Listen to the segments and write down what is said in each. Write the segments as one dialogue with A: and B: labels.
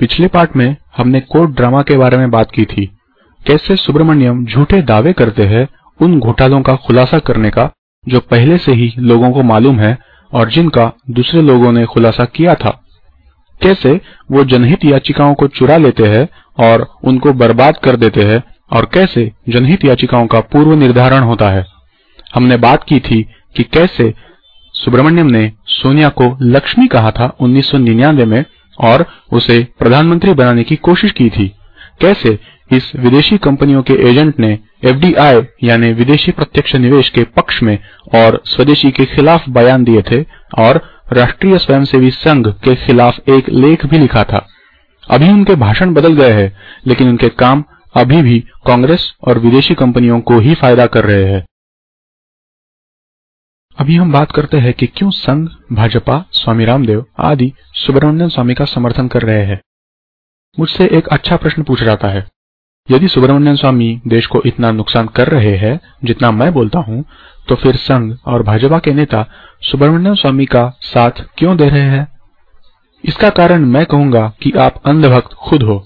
A: पिछले पार्ट में हमने कोर्ट ड्रामा के बारे में बात की थी। कैसे सुब्रमण्यम झूठे दावे करते हैं उन घोटालों का खुलासा करने का, जो पहले से ही लोगों को मालूम है और जिनका दूसरे लोगों ने खुलासा किया था। कैसे वो जनहित याचिकाओं को चुरा लेते हैं और उनको बर्बाद कर देते हैं, और कैसे जनहित याचिकाओं का पूर्व निर्धारण होता है। हमने बात की थी कि कैसे सुब्रमण्यम ने सोनिया को लक्ष्मी कहा था 1999 में और उसे प्रधानमंत्री बनाने की कोशिश की थी। कैसे इस विदेशी कंपनियों के एजेंट ने एफडीआई यानी विदेशी प्रत्यक्ष निवेश के पक्ष में और स्वदेशी के खिलाफ बयान दिए थे और राष्ट्रीय स्वयंसेवी संघ के खिलाफ एक लेख भी लिखा था। अभी उनके भाषण बदल गए हैं, लेकिन उनके काम अभी भी कांग्रेस और विदेशी कंपनियों को ही फ़ायदा कर रहे हैं। अभी हम बात करते हैं कि क्यों संघ, भाजपा, स्वामी रामदेव आदि सुब्रमण्यम स्वामी का समर्थन कर रहे हैं। मुझसे एक अच्छा प्रश्न पूछ जाता है। यदि सुब्रमण्यम स्वामी देश को इतना नुकसान कर रहे हैं, जितना मैं बोलता हूँ तो फिर संघ और भाजपा के नेता सुब्रमण्यम स्वामी का साथ क्यों दे रहे हैं? इसका कारण मैं कहूँगा कि आप अंधभक्त खुद हो।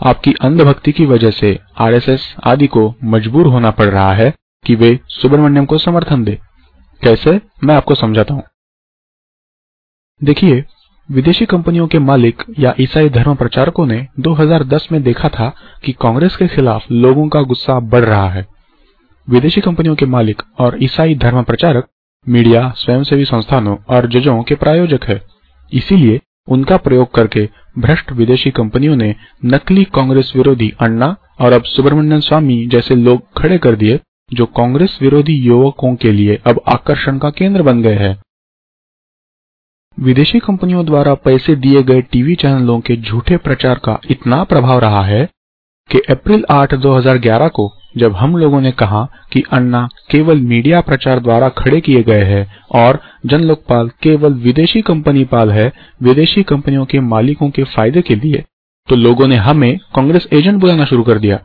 A: आपकी अंधभक्ति की वजह से आरएसएस आदि को मजबूर होना पड़ रहा है कि वे सुब्रमण्यम को समर्थन दे। कैसे? मैं आपको समझाता हूँ। देखिए, विदेशी कंपनियों के मालिक या ईसाई धर्म प्रचारकों ने 2010 में देखा था कि कांग्रेस के खिलाफ लोगों का गुस्सा बढ़ रहा है। विदेशी कंपनियों के मालिक और ईसाई धर्म प्रचारक मीडिया, स्वयंसेवी संस्थानों और जजों के प्रायोजक है। इसीलिए उनका प्रयोग करके भ्रष्ट विदेशी कंपनियों ने नकली कांग्रेस विरोधी अन्ना और अब सुब्रमण्यम स्वामी जैसे लोग खड़े कर दिए जो कांग्रेस विरोधी युवकों के लिए अब आकर्षण का केंद्र बन गए हैं। विदेशी कंपनियों द्वारा पैसे दिए गए टीवी चैनलों के झूठे प्रचार का इतना प्रभाव रहा है कि अप्रैल 8 2011 को जब हम लोगों ने कहा कि अन्ना केवल मीडिया प्रचार द्वारा खड़े किए गए हैं और जन लोकपाल केवल विदेशी कंपनी पाल है, विदेशी कंपनियों के मालिकों के फ़ायदे के लिए तो लोगों ने हमें कांग्रेस एजेंट बुलाना शुरू कर दिया।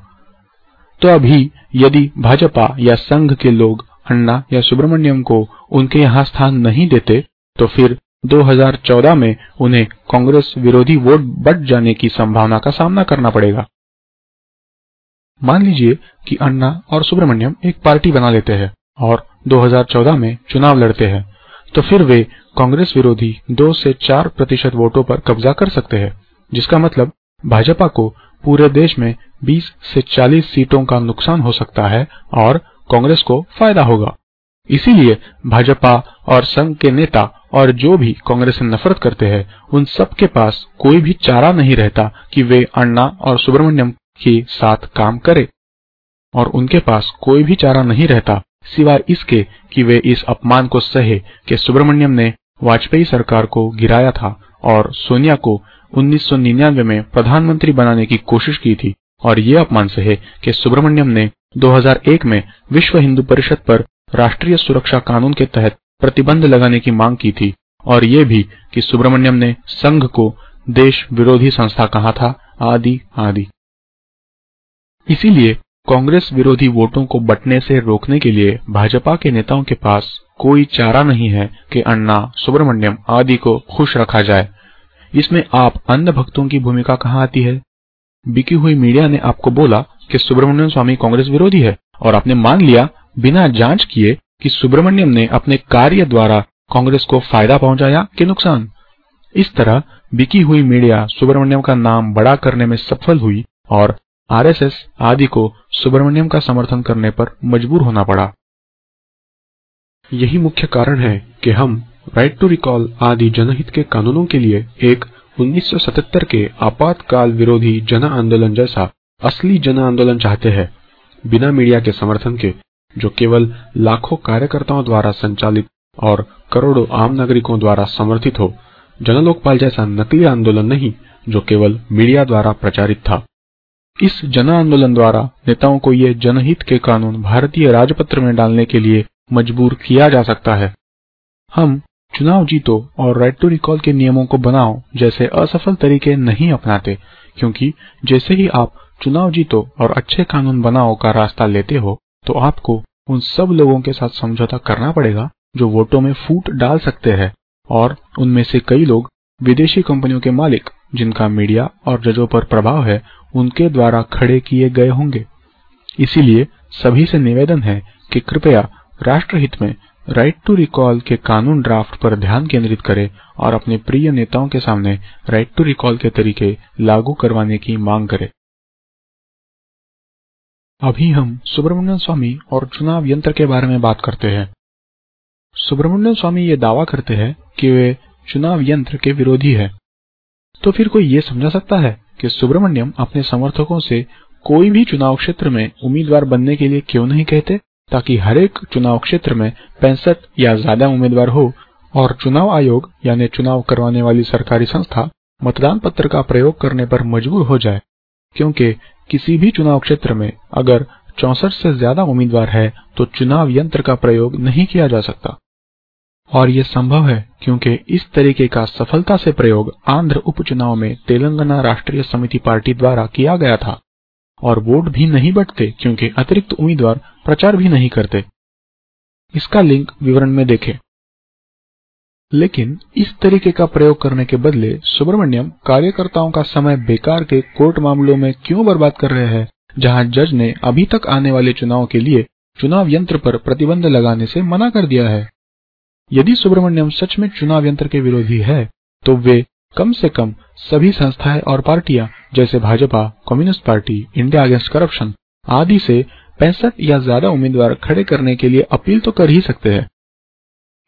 A: तो अभी यदि भाजपा या संघ के लोग अन्ना या सुब्रमण्यम को उनके यहाँ स्थान नहीं देते तो फिर 2014 में उन्हें कांग्रेस विरोधी वोट बढ़ जाने की संभावना का सामना करना पड़ेगा। मान लीजिए कि अन्ना और सुब्रमण्यम एक पार्टी बना लेते हैं और 2014 में चुनाव लड़ते हैं तो फिर वे कांग्रेस विरोधी 2 से 4 प्रतिशत वोटों पर कब्जा कर सकते हैं, जिसका मतलब भाजपा को पूरे देश में 20 से 40 सीटों का नुकसान हो सकता है और कांग्रेस को फ़ायदा होगा। इसीलिए भाजपा और संघ के नेता और जो भी कांग्रेस से नफरत करते हैं, उन सब के पास कोई भी चारा नहीं रहता कि वे अन्ना और सुब्रमण्यम के साथ काम करें। और उनके पास कोई भी चारा नहीं रहता, सिवाय इसके कि वे इस अपमान को सहे कि सुब्रमण्यम ने वाजपेयी सरकार को गिराया था और सोनिया को 1999 में प्रधानमंत्री बनाने की कोशिश की थी, और ये अपमान सहे कि सुब्रमण्यम ने 2001 में विश्व हिंदू परिषद पर राष्ट्रीय सुरक्षा कानून के तहत प्रतिबंध लगाने की मांग की थी, और ये भी कि सुब्रमण्यम ने संघ को देश विरोधी संस्था कहा था, आदि आदि। इसीलिए कांग्रेस विरोधी वोटों को बटने से रोकने के लिए भाजपा के नेताओं के पास कोई चारा नहीं है कि अन्ना, सुब्रमण्यम आदि को खुश रखा जाए। इसमें आप अन्य भक्तों की भूमिका कहाँ आती है? बिकी हुई मीडिया ने आपको बोला कि सुब्रमण्यम स्वामी कांग्रेस विरोधी है और आपने मान लिया, बिना जाँच किए, कि सुब्रमण्यम ने अपने कार्य द्वारा कांग्रेस को फ़ायदा पहुँचाया कि नुकसान। इस तरह बिकी हुई मीडिया सुब्रमण्यम का नाम बड़ा करने में सफल हुई और आरएसएस आदि को सुब्रमण्यम का समर्थन करने पर मजबूर होना पड़ा। यही मुख्य कारण है कि हम राइट टू रिकॉल आदि जनहित के कानूनों के लिए एक 1977 के आपातकाल विरोधी जन आंदोलन जैसा असली जन आंदोलन चाहते हैं, बिना मीडिया के समर्थन के, जो केवल लाखों कार्यकर्ताओं द्वारा संचालित और करोड़ों आम नागरिकों द्वारा समर्थित हो जन लोकपाल जैसा नकली आंदोलन नहीं, जो केवल मीडिया द्वारा प्रचारित था। इस जन आंदोलन द्वारा नेताओं को ये जनहित के कानून भारतीय राजपत्र में डालने के लिए मजबूर किया जा सकता है। हम चुनाव जीतो और राइट टू रिकॉल के नियमों को बनाओ जैसे असफल तरीके नहीं अपनाते, क्योंकि जैसे ही आप चुनाव जीतो और अच्छे कानून बनाओ का रास्ता लेते हो तो आपको उन सब लोगों के साथ समझौता करना पड़ेगा जो वोटों में फूट डाल सकते हैं और उनमें से कई लोग विदेशी कंपनियों के मालिक, जिनका मीडिया और जजों पर प्रभाव है, उनके द्वारा खड़े किए गए होंगे। इसीलिए सभी से निवेदन है कि कृपया राष्ट्रहित में राइट टू रिकॉल के कानून ड्राफ्ट पर ध्यान केंद्रित करें और अपने प्रिय नेताओं के सामने राइट टू रिकॉल के तरीके लागू करवाने की मांग करें। अभी हम सुब्रमण्यम स्वामी और चुनाव यंत्र के बारे में बात करते हैं। सुब्रमण्यम स्वामी ये दावा करते हैं कि वे चुनाव यंत्र के विरोधी है। तो फिर कोई ये समझा सकता है कि सुब्रमण्यम अपने समर्थकों से कोई भी चुनाव क्षेत्र में उम्मीदवार बनने के लिए क्यों नहीं कहते? ताकि हर एक चुनाव क्षेत्र में पैंसठ या ज़्यादा उम्मीदवार हो और चुनाव आयोग, यानी चुनाव करवाने वाली सरकारी संस्था, मतदान पत्र का प्रयोग करने पर मजबूर हो जाए। क्योंकि किसी भी चुनाव क्षेत्र में अगर चौसठ से ज़्यादा उम्मीदवार है तो चुनाव यंत्र का प्रयोग नहीं किया जा सकता। और ये संभव है क्योंकि इस तरीके का सफलता से प्रयोग आंध्र उपचुनाव में तेलंगाना राष्ट्रीय समिति पार्टी द्वारा किया गया था। और वोट भी नहीं बटते क्योंकि अतिरिक्त उम्मीदवार प्रचार भी नहीं करते। इसका लिंक विवरण में देखें। लेकिन इस तरीके का प्रयोग करने के बदले सुब्रमण्यम कार्यकर्ताओं का समय बेकार के कोर्ट मामलों में क्यों बर्बाद कर रहे हैं, जहाँ जज ने अभी तक आने वाले चुनाव के लिए चुनाव यंत्र पर प्रतिबंध लगाने से मना कर दिया है। यदि सुब्रमण्यम सच में चुनाव यंत्र के विरोधी है तो वे कम से कम सभी संस्थाएँ और पार्टियाँ, जैसे Bhajpa, communist party, India against corruption, आदि से पैंसठ या ज़्यादा उम्मीदवार खड़े करने के लिए अपील तो कर ही सकते हैं।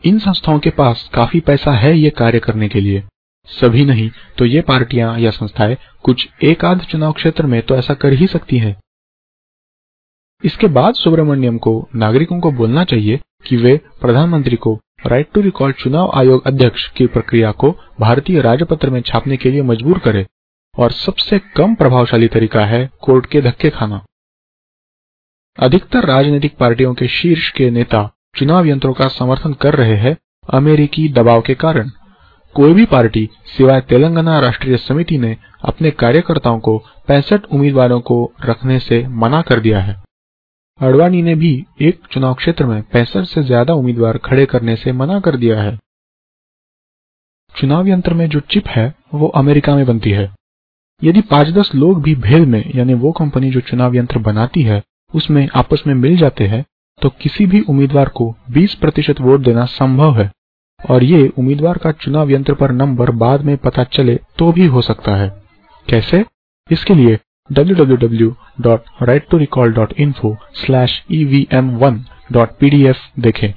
A: इन संस्थाओं के पास काफ़ी पैसा है ये कार्य करने के लिए। सभी नहीं तो ये पार्टियाँ या संस्थाएँ कुछ एक आध चुनाव क्षेत्र में तो ऐसा कर ही सकती हैं। इसके बाद सुब्रमण्यम को, नागरिकों को बोलना चाहिए कि वे प्रधानमंत्री को राइट टू रिकॉल चुनाव आयोग अध्यक्ष की प्रक्रिया को भारतीय राजपत्र में छापने के लिए मजबूर करे। और सबसे कम प्रभावशाली तरीका है कोर्ट के धक्के खाना। अधिकतर राजनीतिक पार्टियों के शीर्ष के नेता चुनाव यंत्रों का समर्थन कर रहे हैं अमेरिकी दबाव के कारण। कोई भी पार्टी सिवाय तेलंगाना राष्ट्रीय समिति ने अपने कार्यकर्ताओं को पैंसठ उम्मीदवारों को रखने से मना कर दिया है। अडवाणी ने भी एक चुनाव क्षेत्र में पैंसठ से ज़्यादा उम्मीदवार खड़े करने से मना कर दिया है। चुनाव यंत्र में जो चिप है, वो अमेरिका में बनती है। यदि पाँच दस लोग भी भेल में, यानी वो कंपनी जो चुनाव यंत्र बनाती है उसमें आपस में मिल जाते हैं तो किसी भी उम्मीदवार को 20 प्रतिशत वोट देना संभव है। और ये उम्मीदवार का चुनाव यंत्र पर नंबर बाद में पता चले तो भी हो सकता है। कैसे? इसके लिए www.righttorecall.info/evm1.pdf देखें।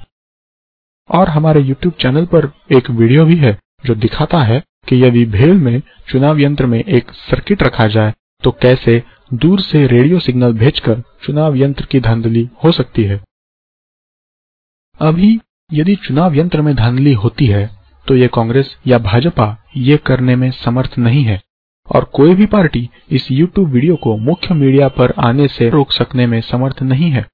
A: और हमारे YouTube चैनल पर एक वीडियो भी है, जो दिखाता है कि यदि भेल में चुनाव यंत्र में एक सर्किट रखा जाए तो कैसे दूर से रेडियो सिग्नल भेजकर चुनाव यंत्र की धांधली हो सकती है। अभी यदि चुनाव यंत्र में धांधली होती है तो ये कांग्रेस या भाजपा ये करने में समर्थ नहीं है, और कोई भी पार्टी इस YouTube वीडियो को मुख्य मीडिया पर आने से रोक सकने में समर्थ नहीं है।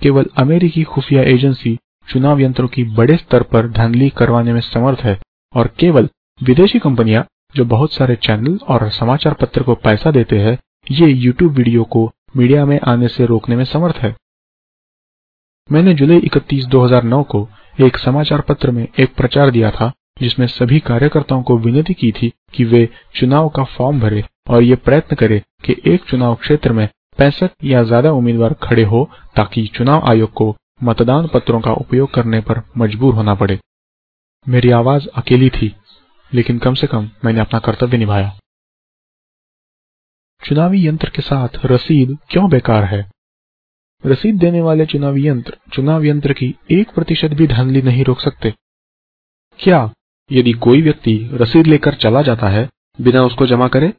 A: केवल अमेरिकी खुफिया एजेंसी चुनाव यंत्रों की बड़े स्तर पर धांधली करवाने में समर्थ है, और केवल विदेशी कंपनियाँ जो बहुत सारे चैनल और समाचार पत्र को पैसा देते हैं ये YouTube वीडियो को मीडिया में आने से रोकने में समर्थ है। मैंने जुलाई 31 2009 को एक समाचार पत्र में एक प्रचार दिया था, जिसमें सभी कार्यकर्ताओं को विनती की थी कि वे चुनाव का फॉर्म भरे और ये प्रयत्न करें कि एक चुनाव क्षेत्र में पैंसठ या ज़्यादा उम्मीदवार खड़े हो ताकि चुनाव आयोग को मतदान पत्रों का उपयोग करने पर मजबूर होना पड़े। मेरी आवाज़ अकेली थी, लेकिन कम से कम मैंने अपना कर्तव्य निभाया। चुनावी यंत्र के साथ रसीद क्यों बेकार है? रसीद देने वाले चुनावी यंत्र, चुनाव यंत्र की एक प्रतिशत भी धांधली नहीं रोक सकते। क्या यदि कोई व्यक्ति रसीद लेकर चला जाता है, बिना उसको जमा करे?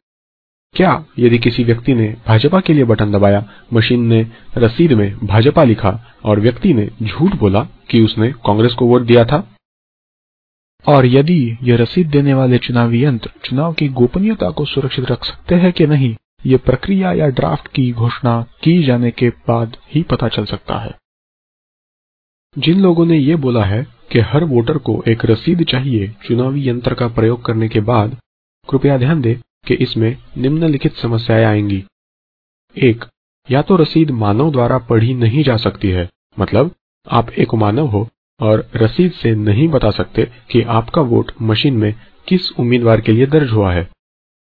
A: क्या यदि किसी व्यक्ति ने भाजपा के लिए बटन दबाया, मशीन ने रसीद में भाजपा लिखा और व्यक्ति ने झूठ बोला कि उसने कांग्रेस को वोट दिया था? और यदि यह रसीद देने वाले चुनावी यंत्र चुनाव की गोपनीयता को सुरक्षित रख सकते हैं कि नहीं? ये प्रक्रिया या ड्राफ्ट की घोषणा की जाने के बाद ही पता चल सकता है। जिन लोगों ने ये बोला है कि हर वोटर को एक रसीद चाहिए चुनावी यंत्र का प्रयोग करने के बाद, कृपया ध्यान दें कि इसमें निम्नलिखित समस्याएँ आएँगी। एक, या तो रसीद मानव द्वारा पढ़ी नहीं जा सकती है मतलब आप एक मानव हो और रसीद से नहीं बता सकते कि आपका वोट मशीन में
B: किस उम्मीदवार के लिए दर्ज हुआ है।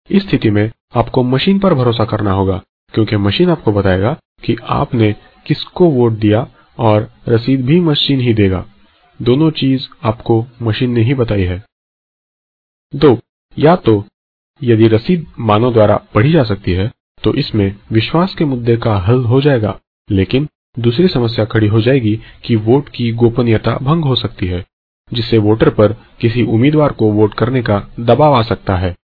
B: इस स्थिति में आपको मशीन पर भरोसा करना होगा, क्योंकि मशीन आपको बताएगा कि आपने किसको वोट दिया और रसीद भी मशीन ही देगा। दोनों चीज़ आपको मशीन ने ही बताई है। दो, या तो यदि रसीद मानव द्वारा पढ़ी जा सकती है तो इसमें विश्वास के मुद्दे का हल हो जाएगा, लेकिन दूसरी समस्या खड़ी हो जाएगी कि वोट की गोपनीयता भंग हो सकती है, जिससे वोटर पर किसी उम्मीदवार को वोट करने का दबाव आ सकता है।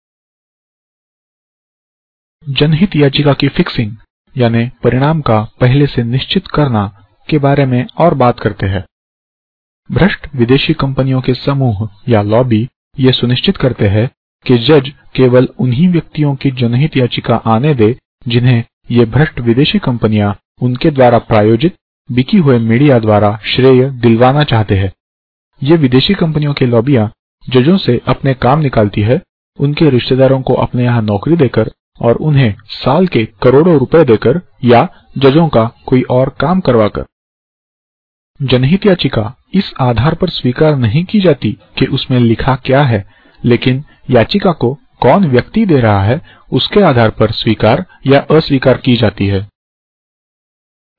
A: जनहित याचिका की फिक्सिंग यानी परिणाम का पहले से निश्चित करना के बारे में और बात करते हैं। भ्रष्ट विदेशी कंपनियों के समूह या लॉबी ये सुनिश्चित करते हैं कि जज केवल उन्हीं व्यक्तियों की जनहित याचिका आने दे जिन्हें ये भ्रष्ट विदेशी कंपनियाँ उनके द्वारा प्रायोजित, बिकी हुए मीडिया द्वारा श्रेय दिलवाना चाहते हैं। ये विदेशी कंपनियों के लॉबियाँ जजों से अपने काम निकालती है, उनके रिश्तेदारों को अपने यहाँ नौकरी देकर और उन्हें साल के करोड़ों रुपए देकर या जजों का कोई और काम करवाकर। जनहित याचिका इस आधार पर स्वीकार नहीं की जाती कि उसमें लिखा क्या है, लेकिन याचिका को कौन व्यक्ति दे रहा है, उसके आधार पर स्वीकार या अस्वीकार की जाती है।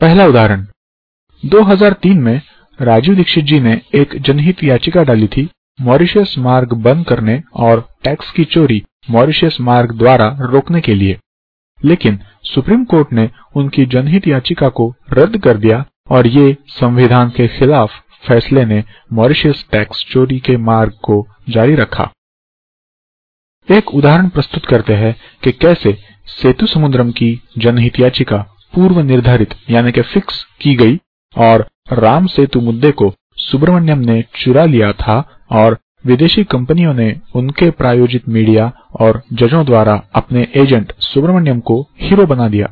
A: पहला उदाहरण। 2003 में राजीव दीक्षित जी ने एक जनहित याचिका डाली थी, मॉरिशस मार्ग बंद करने और टैक्स की चोरी। मॉरिशस मार्ग द्वारा रोकने के लिए। लेकिन सुप्रीम कोर्ट ने उनकी जनहित याचिका को रद्द कर दिया और ये संविधान के खिलाफ फैसले ने मॉरिशस टैक्स चोरी के मार्ग को जारी रखा। एक उदाहरण प्रस्तुत करते हैं कि कैसे सेतु समुद्रम की जनहित याचिका पूर्व निर्धारित, यानी कि फिक्स, की गई और राम सेतु मुद्दे को सुब्रमण्यम ने चुरा लिया था और विदेशी कंपनियों ने उनके प्रायोजित मीडिया और जजों द्वारा अपने एजेंट सुब्रमण्यम को हीरो बना दिया।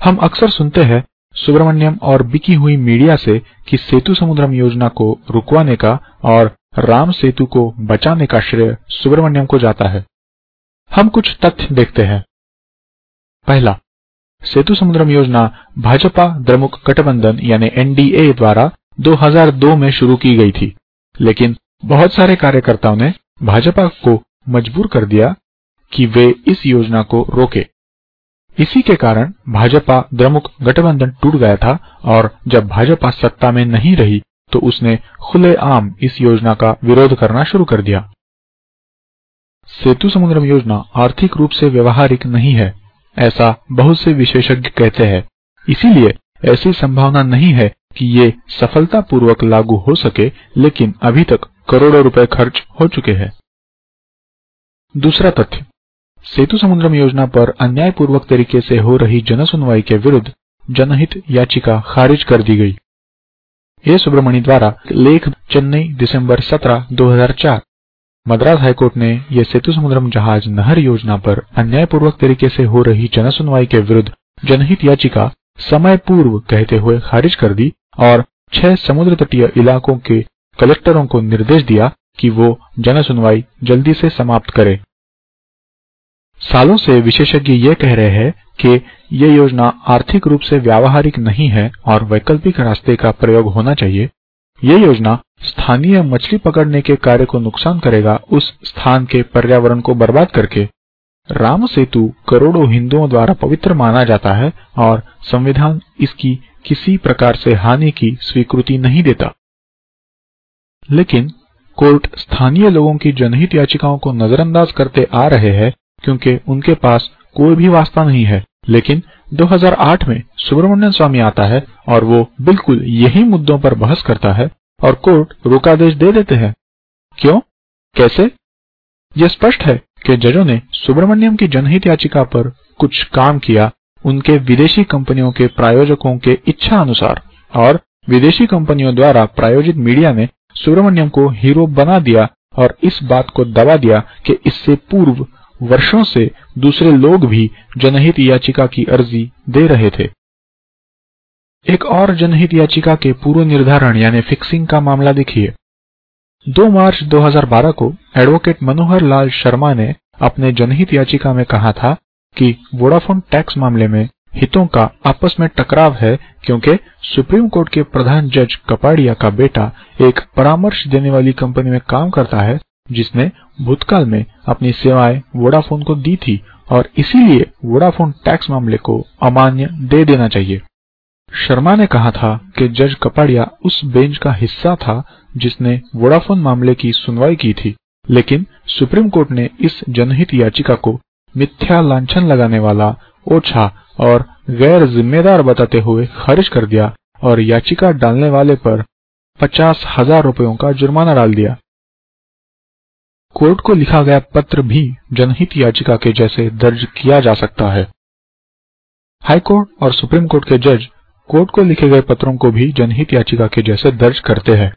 A: हम अक्सर सुनते हैं, सुब्रमण्यम और बिकी हुई मीडिया से कि सेतु समुद्रम योजना को रुकवाने का और राम सेतु को बचाने का श्रेय सुब्रमण्यम को जाता है। हम कुछ तथ्य देखते हैं। पहला, सेतु समुद्रम योजना भाजपा द्रमुक गठबंधन यानी एनडीए द्वारा 2002 में शुरू की गई थी, लेकिन बहुत सारे कार्यकर्ताओं ने भाजपा को मजबूर कर दिया कि वे इस योजना को रोके। इसी के कारण भाजपा द्रमुक गठबंधन टूट गया था और जब भाजपा सत्ता में नहीं रही तो उसने खुलेआम इस योजना का विरोध करना शुरू कर दिया। सेतु समुद्रम योजना आर्थिक रूप से व्यवहारिक नहीं है, ऐसा बहुत से विशेषज्ञ कहते हैं। इसीलिए ऐसी संभावना नहीं है कि ये सफलतापूर्वक लागू हो सके, लेकिन अभी तक करोड़ों रुपए खर्च हो चुके हैं। दूसरा तथ्य, सेतु समुद्रम योजना पर अन्यायपूर्वक तरीके से हो रही जनसुनवाई के विरुद्ध जनहित याचिका खारिज कर दी गई। ए सुब्रमणी द्वारा लेख, चेन्नई, दिसंबर 17 2004 मद्रास हाईकोर्ट ने यह सेतु समुद्रम जहाज़ नहर योजना पर अन्यायपूर्वक तरीके से हो रही जनसुनवाई के विरुद्ध जनहित याचिका समय पूर्व कहते हुए खारिज कर दी और छह समुद्र तटीय इलाकों के कलेक्टरों को निर्देश दिया कि वो जनसुनवाई जल्दी से समाप्त करे। सालों से विशेषज्ञ ये कह रहे हैं कि ये योजना आर्थिक रूप से व्यावहारिक नहीं है और वैकल्पिक रास्ते का प्रयोग होना चाहिए। ये योजना स्थानीय मछली पकड़ने के कार्य को नुकसान करेगा, उस स्थान के पर्यावरण को बर्बाद करके। राम सेतु करोड़ों हिंदुओं द्वारा पवित्र माना जाता है और संविधान इसकी किसी प्रकार से हानि की स्वीकृति नहीं देता। लेकिन कोर्ट स्थानीय लोगों की जनहित याचिकाओं को नजरअंदाज करते आ रहे हैं क्योंकि उनके पास कोई भी वास्ता नहीं है। लेकिन 2008 में सुब्रमण्यम स्वामी आता है और वो बिल्कुल यही मुद्दों पर बहस करता है और कोर्ट रोकादेश दे देते हैं। क्यों? कैसे? यह स्पष्ट है कि जजों ने सुब्रमण्यम की जनहित याचिका पर कुछ काम किया उनके विदेशी कंपनियों के प्रायोजकों के इच्छा अनुसार और विदेशी कंपनियों द्वारा प्रायोजित मीडिया ने सुब्रमण्यम को हीरो बना दिया और इस बात को दबा दिया कि इससे पूर्व वर्षों से दूसरे लोग भी जनहित याचिका की अर्जी दे रहे थे। एक और जनहित याचिका के पूर्व निर्धारण यानी फिक्सिंग का मामला देखिए। 2 मार्च 2012 को एडवोकेट मनोहर लाल शर्मा ने अपने जनहित याचिका में कहा था कि वोडाफोन टैक्स मामले में हितों का आपस में टकराव है क्योंकि सुप्रीम कोर्ट के प्रधान जज कपाड़िया का बेटा एक परामर्श देने वाली कंपनी में काम करता है, जिसने भूतकाल में अपनी सेवाएँ वोडाफोन को दी थी और इसीलिए वोडाफोन टैक्स मामले को अमान्य दे देना चाहिए। शर्मा ने कहा था कि जज कपाड़िया उस बेंच का हिस्सा था जिसने वोडाफोन मामले की सुनवाई की थी, लेकिन सुप्रीम कोर्ट ने इस जनहित याचिका को मिथ्या लांछन लगाने वाला ओछा और गैर जिम्मेदार बताते हुए खारिज कर दिया और याचिका डालने वाले पर पचास हज़ार रुपयों का जुर्माना डाल दिया। कोर्ट को लिखा गया पत्र भी जनहित याचिका के जैसे दर्ज किया जा सकता है। हाईकोर्ट और सुप्रीम कोर्ट के जज कोर्ट को लिखे गए पत्रों को भी जनहित याचिका के जैसे दर्ज करते हैं।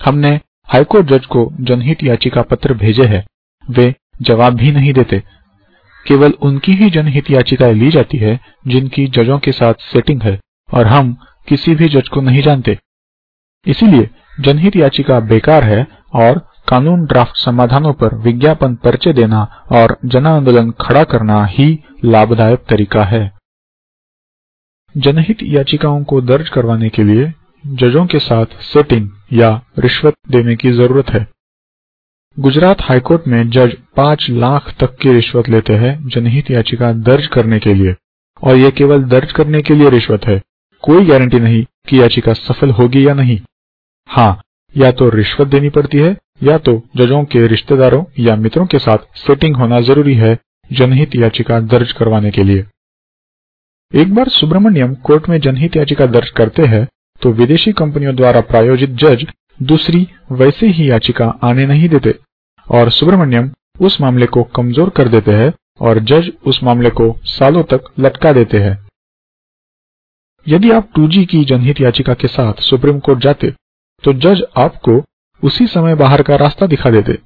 A: हमने हाईकोर्ट जज को जनहित याचिका पत्र भेजे हैं। वे जवाब भी नहीं देते। केवल उनकी ही जनहित याचिकाएँ ली जाती है, जिनकी जजों के साथ सेटिंग है, और हम किसी भी जज को नहीं जानते। इसीलिए जनहित याचिका बेकार है और कानून ड्राफ्ट समाधानों पर विज्ञापन पर्चे देना और जन आंदोलन खड़ा करना ही लाभदायक तरीका है। जनहित याचिकाओं को दर्ज करवाने के लिए जजों के साथ सेटिंग या रिश्वत देने की ज़रूरत है। गुजरात हाईकोर्ट में जज पाँच लाख तक की रिश्वत लेते हैं जनहित याचिका दर्ज करने के लिए। और ये केवल दर्ज करने के लिए रिश्वत है। कोई गारंटी नहीं कि याचिका सफल होगी या नहीं। हाँ या तो रिश्वत देनी पड़ती है, या तो जजों के रिश्तेदारों या मित्रों के साथ सेटिंग होना ज़रूरी है जनहित याचिका दर्ज करवाने के लिए। एक बार सुब्रमण्यम कोर्ट में जनहित याचिका दर्ज करते हैं तो विदेशी कंपनियों द्वारा प्रायोजित जज दूसरी वैसे ही याचिका आने नहीं देते। और सुब्रमण्यम उस मामले को कमज़ोर कर देते हैं और जज उस मामले को सालों तक लटका देते हैं। यदि आप 2G की जनहित याचिका के साथ सुप्रीम कोर्ट जाते तो जज आपको उसी समय बाहर का रास्ता दिखा देते।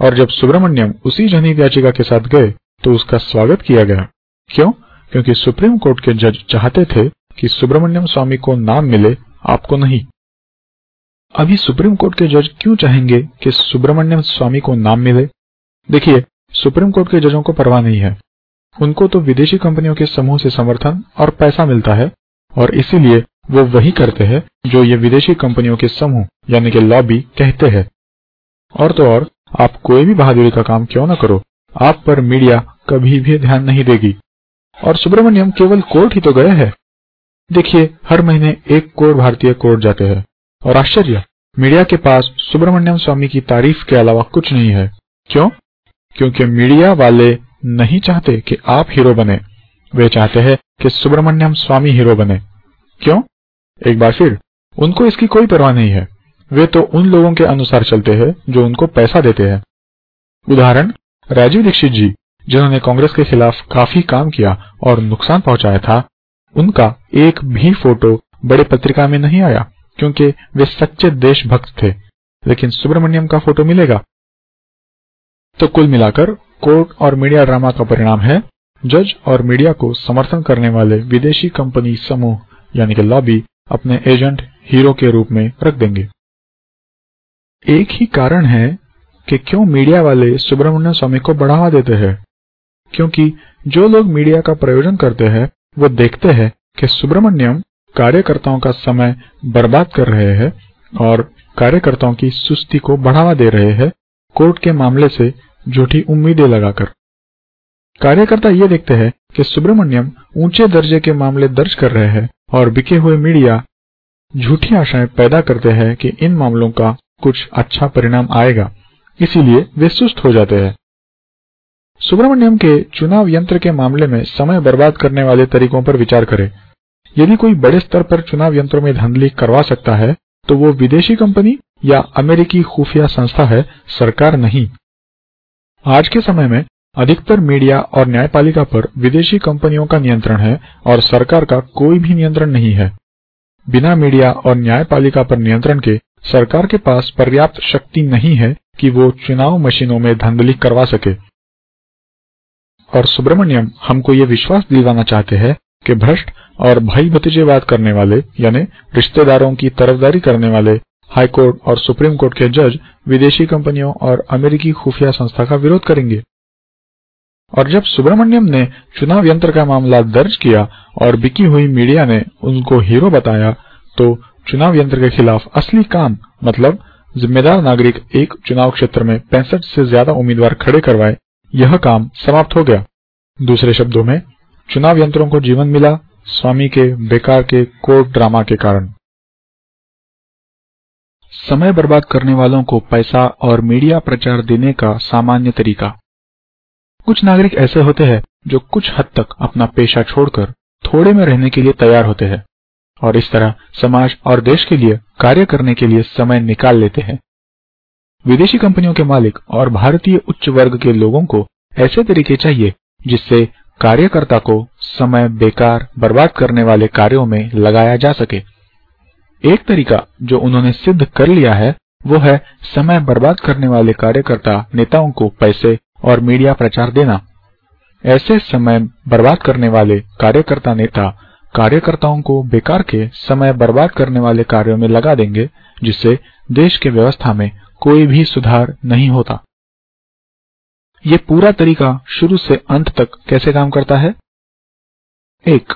A: और जब सुब्रमण्यम उसी जनहित याचिका के साथ गए तो उसका स्वागत किया गया। क्यों? क्योंकि सुप्रीम कोर्ट के जज चाहते थे कि सुब्रमण्यम स्वामी को नाम मिले, आपको नहीं। अभी सुप्रीम कोर्ट के जज क्यों चाहेंगे कि सुब्रमण्यम स्वामी को नाम मिले? देखिए, सुप्रीम कोर्ट के जजों को परवाह नहीं है। उनको तो विदेशी कंपनियों के समूह से समर्थन और पैसा मिलता है, और इसीलिए वो वही करते हैं जो ये विदेशी कंपनियों के समूह, यानी कि लॉबी, कहते हैं। और तो और, आप कोई भी बहादुरी का काम क्यों ना करो? आप पर मीडिया कभी भी ध्यान नहीं देगी। और सुब्रमण्यम केवल कोर्ट ही तो गए हैं। देखिए, हर महीने एक करोड़ भारतीय कोर्ट जाते हैं। और आश्चर्य, मीडिया के पास सुब्रमण्यम स्वामी की तारीफ़ के अलावा कुछ नहीं है। क्यों? क्योंकि मीडिया वाले नहीं चाहते कि आप हीरो बने। वे चाहते हैं कि सुब्रमण्यम स्वामी हीरो बने। क्यों? एक बार फिर, उनको इसकी कोई परवाह नहीं है। वे तो उन लोगों के अनुसार चलते हैं जो उनको पैसा देते हैं। उदाहरण, राजीव दीक्षित जी, जिन्होंने कांग्रेस के खिलाफ काफ़ी काम किया और नुकसान पहुँचाया था, उनका एक भी फ़ोटो बड़े पत्रिका में नहीं आया। क्योंकि वे सच्चे देशभक्त थे। लेकिन सुब्रमण्यम का फ़ोटो मिलेगा? तो कुल मिलाकर कोर्ट और मीडिया ड्रामा का परिणाम है, जज और मीडिया को समर्थन करने वाले विदेशी कंपनी समूह, यानी कि लॉबी, अपने एजेंट, हीरो के रूप में रख देंगे। एक ही कारण है कि क्यों मीडिया वाले सुब्रमण्यम स्वामी को बढ़ावा देते हैं? क्योंकि जो लोग मीडिया का प्रयोजन करते हैं, वो देखते हैं कि सुब्रमण्यम कार्यकर्ताओं का समय बर्बाद कर रहे हैं और कार्यकर्ताओं की सुस्ती को बढ़ावा दे रहे हैं, कोर्ट के मामले से झूठी उम्मीदें लगाकर। कार्यकर्ता ये देखते हैं कि सुब्रमण्यम ऊँचे दर्जे के मामले दर्ज कर रहे हैं और बिके हुए मीडिया झूठी आशाएँ पैदा करते हैं कि इन मामलों का कुछ अच्छा परिणाम आएगा। इसीलिए वे सुस्त हो जाते हैं। सुब्रमण्यम के चुनाव यंत्र के मामले में समय बर्बाद करने वाले तरीकों पर विचार करें। यदि कोई बड़े स्तर पर चुनाव यंत्रों में धांधली करवा सकता है तो वो विदेशी कंपनी या अमेरिकी खुफिया संस्था है, सरकार नहीं। आज के समय में अधिकतर मीडिया और न्यायपालिका पर विदेशी कंपनियों का नियंत्रण है और सरकार का कोई भी नियंत्रण नहीं है। बिना मीडिया और न्यायपालिका पर नियंत्रण के सरकार के पास पर्याप्त शक्ति नहीं है कि वो चुनाव मशीनों में धांधली करवा सके। और सुब्रमण्यम, हमको ये विश्वास दिलवाना चाहते हैं कि भ्रष्ट और भाई भतीजेवाद करने वाले, यानी रिश्तेदारों की तरफदारी करने वाले हाईकोर्ट और सुप्रीम कोर्ट के जज, विदेशी कंपनियों और अमेरिकी खुफिया संस्था का विरोध करेंगे। और जब सुब्रमण्यम ने चुनाव यंत्र का मामला दर्ज किया और बिकी हुई मीडिया ने उनको हीरो बताया तो चुनाव यंत्र के खिलाफ असली काम मतलब जिम्मेदार नागरिक एक चुनाव क्षेत्र में पैंसठ से ज़्यादा उम्मीदवार खड़े करवाए, यह काम समाप्त हो गया। दूसरे शब्दों में चुनाव यंत्रों को जीवन मिला स्वामी के, बेकार के, कोर्ट ड्रामा के कारण। समय बर्बाद करने वालों को पैसा और मीडिया प्रचार देने का सामान्य तरीका। कुछ नागरिक ऐसे होते हैं जो कुछ हद तक अपना पेशा छोड़कर थोड़े में रहने के लिए तैयार होते हैं और इस तरह समाज और देश के लिए कार्य करने के लिए समय निकाल लेते हैं। विदेशी कंपनियों के मालिक और भारतीय उच्च वर्ग के लोगों को ऐसे तरीके चाहिए जिससे कार्यकर्ता को समय बेकार, बर्बाद करने वाले कार्यों में लगाया जा सके। एक तरीका जो उन्होंने सिद्ध कर लिया है, वो है समय बर्बाद करने वाले कार्यकर्ता नेताओं को पैसे और मीडिया प्रचार देना। ऐसे समय बर्बाद करने वाले कार्यकर्ता नेता कार्यकर्ताओं को बेकार के समय बर्बाद करने वाले कार्यों में लगा देंगे, जिससे देश के व्यवस्था में कोई भी सुधार नहीं होता। ये पूरा तरीका शुरू से अंत तक कैसे काम करता है? एक,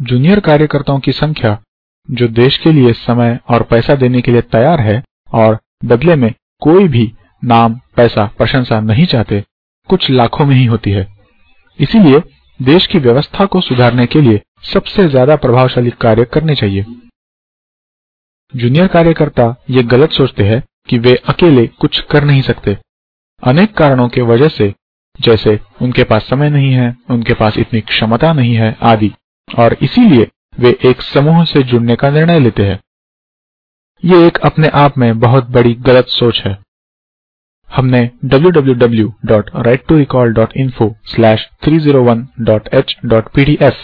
A: जूनियर कार्यकर्ताओं की संख्या, जो देश के लिए समय और पैसा देने के लिए तैयार है और बदले में कोई भी नाम, पैसा, प्रशंसा नहीं चाहते, कुछ लाखों में ही होती है। इसीलिए देश की व्यवस्था को सुधारने के लिए सबसे ज़्यादा प्रभावशाली कार्य करने चाहिए। जूनियर कार्यकर्ता ये गलत सोचते हैं कि वे अकेले कुछ कर नहीं सकते। अनेक कारणों के वजह से, जैसे उनके पास समय नहीं है, उनके पास इतनी क्षमता नहीं है, आदि। और इसीलिए वे एक समूह से जुड़ने का निर्णय लेते हैं। ये एक अपने आप में बहुत बड़ी गलत सोच है। हमने www.righttorecall.info/301.h.pdf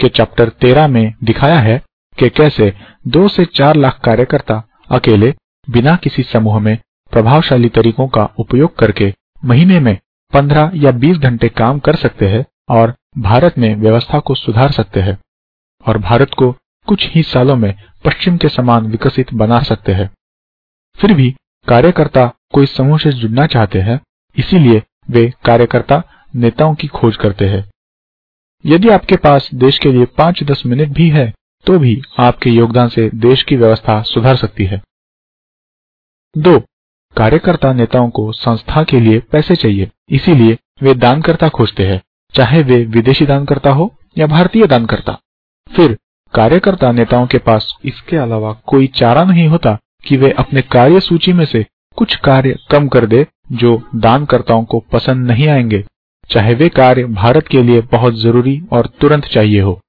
A: के चैप्टर 13 में दिखाया है कि कैसे दो से चार लाख कार्यकर्ता अकेले बिना किसी समूह में प्रभावशाली तरीकों का उपयोग करके महीने में 15 या 20 घंटे काम कर सकते हैं और भारत में व्यवस्था को सुधार सकते हैं और भारत को कुछ ही सालों में पश्चिम के समान विकसित बना सकते हैं। फिर भी कार्यकर्ता कोई समूह से जुड़ना चाहते हैं, इसीलिए वे कार्यकर्ता नेताओं की खोज करते हैं। यदि आपके पास देश के लिए 5-10 मिनट भी है तो भी आपके योगदान से देश की व्यवस्था सुधार सकती है। दो कार्यकर्ता नेताओं को संस्था के लिए पैसे चाहिए, इसीलिए वे दानकर्ता खोजते हैं, चाहे वे विदेशी दानकर्ता हो या भारतीय दानकर्ता। फिर, कार्यकर्ता नेताओं के पास इसके अलावा कोई चारा नहीं होता कि वे अपने कार्य सूची में से कुछ कार्य कम कर दे जो दानकर्ताओं को पसंद नहीं आएँगे, चाहे वे कार्य भारत के लिए बहुत ज़रूरी और तुरंत चाहिए हो।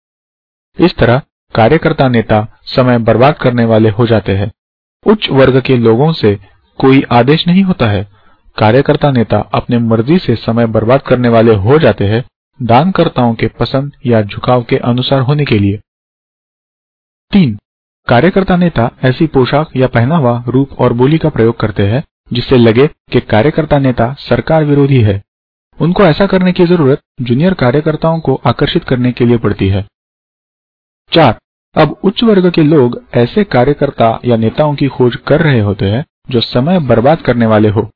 A: इस तरह कार्यकर्ता नेता समय बर्बाद करने वाले हो जाते हैं। उच्च वर्ग के लोगों से कोई आदेश नहीं होता है। कार्यकर्ता नेता अपने मर्ज़ी से समय बर्बाद करने वाले हो जाते हैं दानकर्ताओं के पसंद या झुकाव के अनुसार होने के लिए। तीन, कार्यकर्ता नेता ऐसी पोशाक या पहनावा, रूप और बोली का प्रयोग करते हैं, जिससे लगे कि कार्यकर्ता नेता सरकार विरोधी है। उनको ऐसा करने की ज़रूरत जूनियर कार्यकर्ताओं को आकर्षित करने के लिए पड़ती है। चार, अब उच्च वर्ग के लोग ऐसे कार्यकर्ता या नेताओं की खोज कर रहे होते हैं जो समय बर्बाद करने वाले हो।